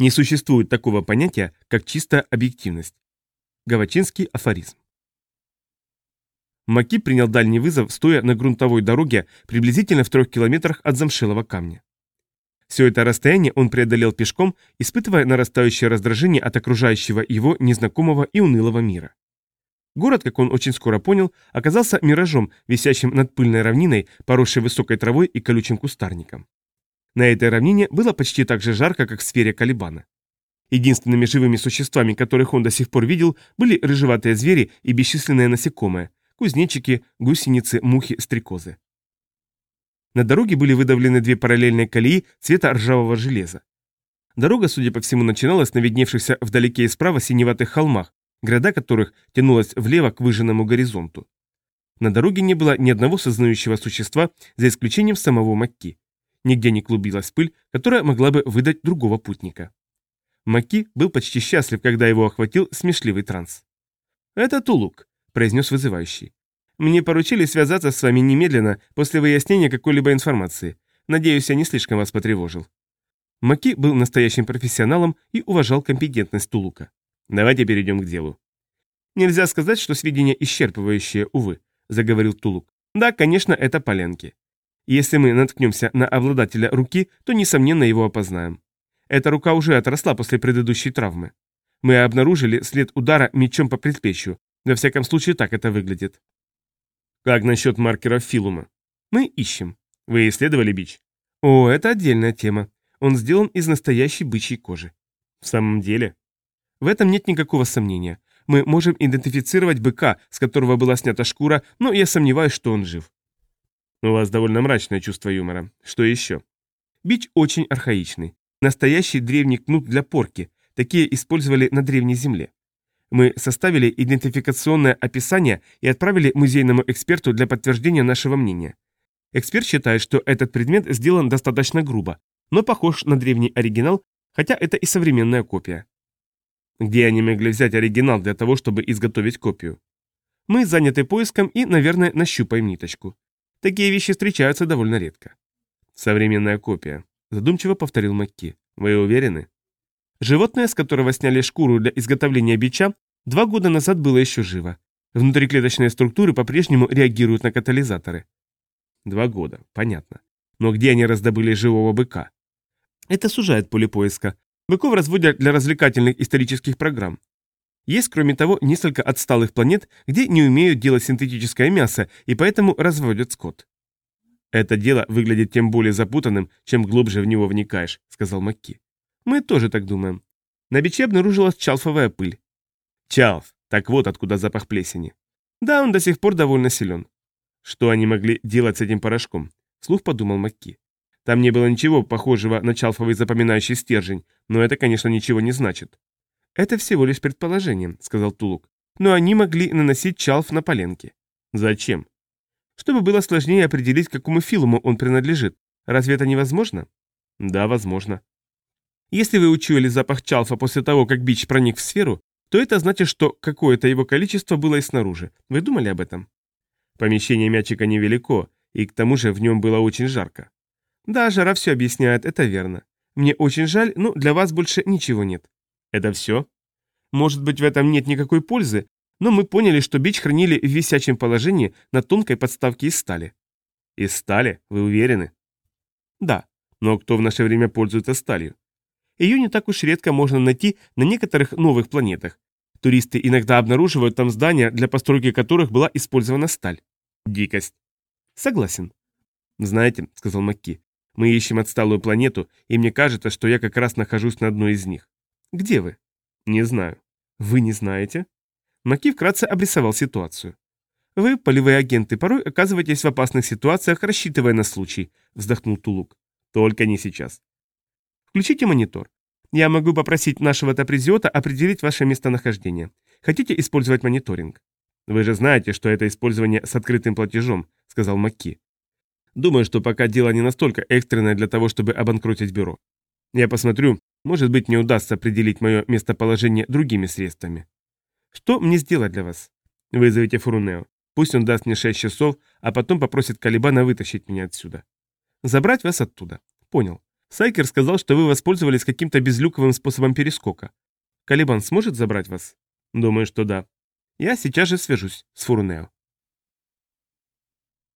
Не существует такого понятия, как чистая объективность. Гавачинский афоризм. Маки принял дальний вызов, стоя на грунтовой дороге приблизительно в трех километрах от замшелого камня. Все это расстояние он преодолел пешком, испытывая нарастающее раздражение от окружающего его незнакомого и унылого мира. Город, как он очень скоро понял, оказался миражом, висящим над пыльной равниной, поросшей высокой травой и колючим кустарником. На этой равнине было почти так же жарко, как в сфере Калибана. Единственными живыми существами, которых он до сих пор видел, были рыжеватые звери и бесчисленные насекомые, кузнечики, гусеницы, мухи, стрекозы. На дороге были выдавлены две параллельные колеи цвета ржавого железа. Дорога, судя по всему, начиналась на видневшихся вдалеке и справа синеватых холмах, гряда которых тянулась влево к выжженному горизонту. На дороге не было ни одного сознающего существа, за исключением самого Макки. Нигде не клубилась пыль, которая могла бы выдать другого путника. Макки был почти счастлив, когда его охватил смешливый транс. «Это Тулук», — произнес вызывающий. «Мне поручили связаться с вами немедленно после выяснения какой-либо информации. Надеюсь, я не слишком вас потревожил». Маки был настоящим профессионалом и уважал компетентность Тулука. Давайте перейдем к делу. Нельзя сказать, что сведения исчерпывающие, увы, заговорил Тулук. Да, конечно, это поленки. Если мы наткнемся на обладателя руки, то, несомненно, его опознаем. Эта рука уже отросла после предыдущей травмы. Мы обнаружили след удара мечом по предплечью. Во всяком случае, так это выглядит. Как насчет маркера Филума? Мы ищем. Вы исследовали бич? О, это отдельная тема. Он сделан из настоящей бычьей кожи. В самом деле? В этом нет никакого сомнения. Мы можем идентифицировать быка, с которого была снята шкура, но я сомневаюсь, что он жив. У вас довольно мрачное чувство юмора. Что еще? Бич очень архаичный. Настоящий древний кнут для порки. Такие использовали на Древней Земле. Мы составили идентификационное описание и отправили музейному эксперту для подтверждения нашего мнения. Эксперт считает, что этот предмет сделан достаточно грубо, но похож на древний оригинал, хотя это и современная копия. Где они могли взять оригинал для того, чтобы изготовить копию? Мы заняты поиском и, наверное, нащупаем ниточку. Такие вещи встречаются довольно редко. Современная копия. Задумчиво повторил Макки. Вы уверены? Животное, с которого сняли шкуру для изготовления бича, два года назад было еще живо. Внутриклеточные структуры по-прежнему реагируют на катализаторы. Два года, понятно. Но где они раздобыли живого быка? Это сужает поле поиска, Быков разводят для развлекательных исторических программ. Есть, кроме того, несколько отсталых планет, где не умеют делать синтетическое мясо и поэтому разводят скот. «Это дело выглядит тем более запутанным, чем глубже в него вникаешь», — сказал Макки. «Мы тоже так думаем. На биче обнаружилась чалфовая пыль». «Чалф! Так вот откуда запах плесени». «Да, он до сих пор довольно силен». «Что они могли делать с этим порошком?» — слух подумал Макки. Там не было ничего похожего на чалфовый запоминающий стержень, но это, конечно, ничего не значит. «Это всего лишь предположение», — сказал Тулук. «Но они могли наносить чалф на поленки». «Зачем?» «Чтобы было сложнее определить, к какому филуму он принадлежит. Разве это невозможно?» «Да, возможно». «Если вы учуяли запах чалфа после того, как бич проник в сферу, то это значит, что какое-то его количество было и снаружи. Вы думали об этом?» Помещение мячика невелико, и к тому же в нем было очень жарко. Да, жара все объясняет, это верно. Мне очень жаль, но для вас больше ничего нет. Это все? Может быть, в этом нет никакой пользы, но мы поняли, что бич хранили в висячем положении на тонкой подставке из стали. Из стали? Вы уверены? Да. Но кто в наше время пользуется сталью? Ее не так уж редко можно найти на некоторых новых планетах. Туристы иногда обнаруживают там здания, для постройки которых была использована сталь. Дикость. Согласен. Знаете, сказал Макки, мы ищем отсталую планету, и мне кажется, что я как раз нахожусь на одной из них. Где вы? Не знаю. Вы не знаете? Маки вкратце обрисовал ситуацию. Вы, полевые агенты, порой оказываетесь в опасных ситуациях, рассчитывая на случай, вздохнул Тулук. Только не сейчас. Включите монитор. Я могу попросить нашего топризиота определить ваше местонахождение. Хотите использовать мониторинг? Вы же знаете, что это использование с открытым платежом, сказал Макки. Думаю, что пока дело не настолько экстренное для того, чтобы обанкротить бюро. Я посмотрю, может быть, мне удастся определить мое местоположение другими средствами. Что мне сделать для вас? Вызовите Фурунео. Пусть он даст мне 6 часов, а потом попросит Калибана вытащить меня отсюда. Забрать вас оттуда. Понял. Сайкер сказал, что вы воспользовались каким-то безлюковым способом перескока. Калибан сможет забрать вас? Думаю, что да. Я сейчас же свяжусь с Фурнео.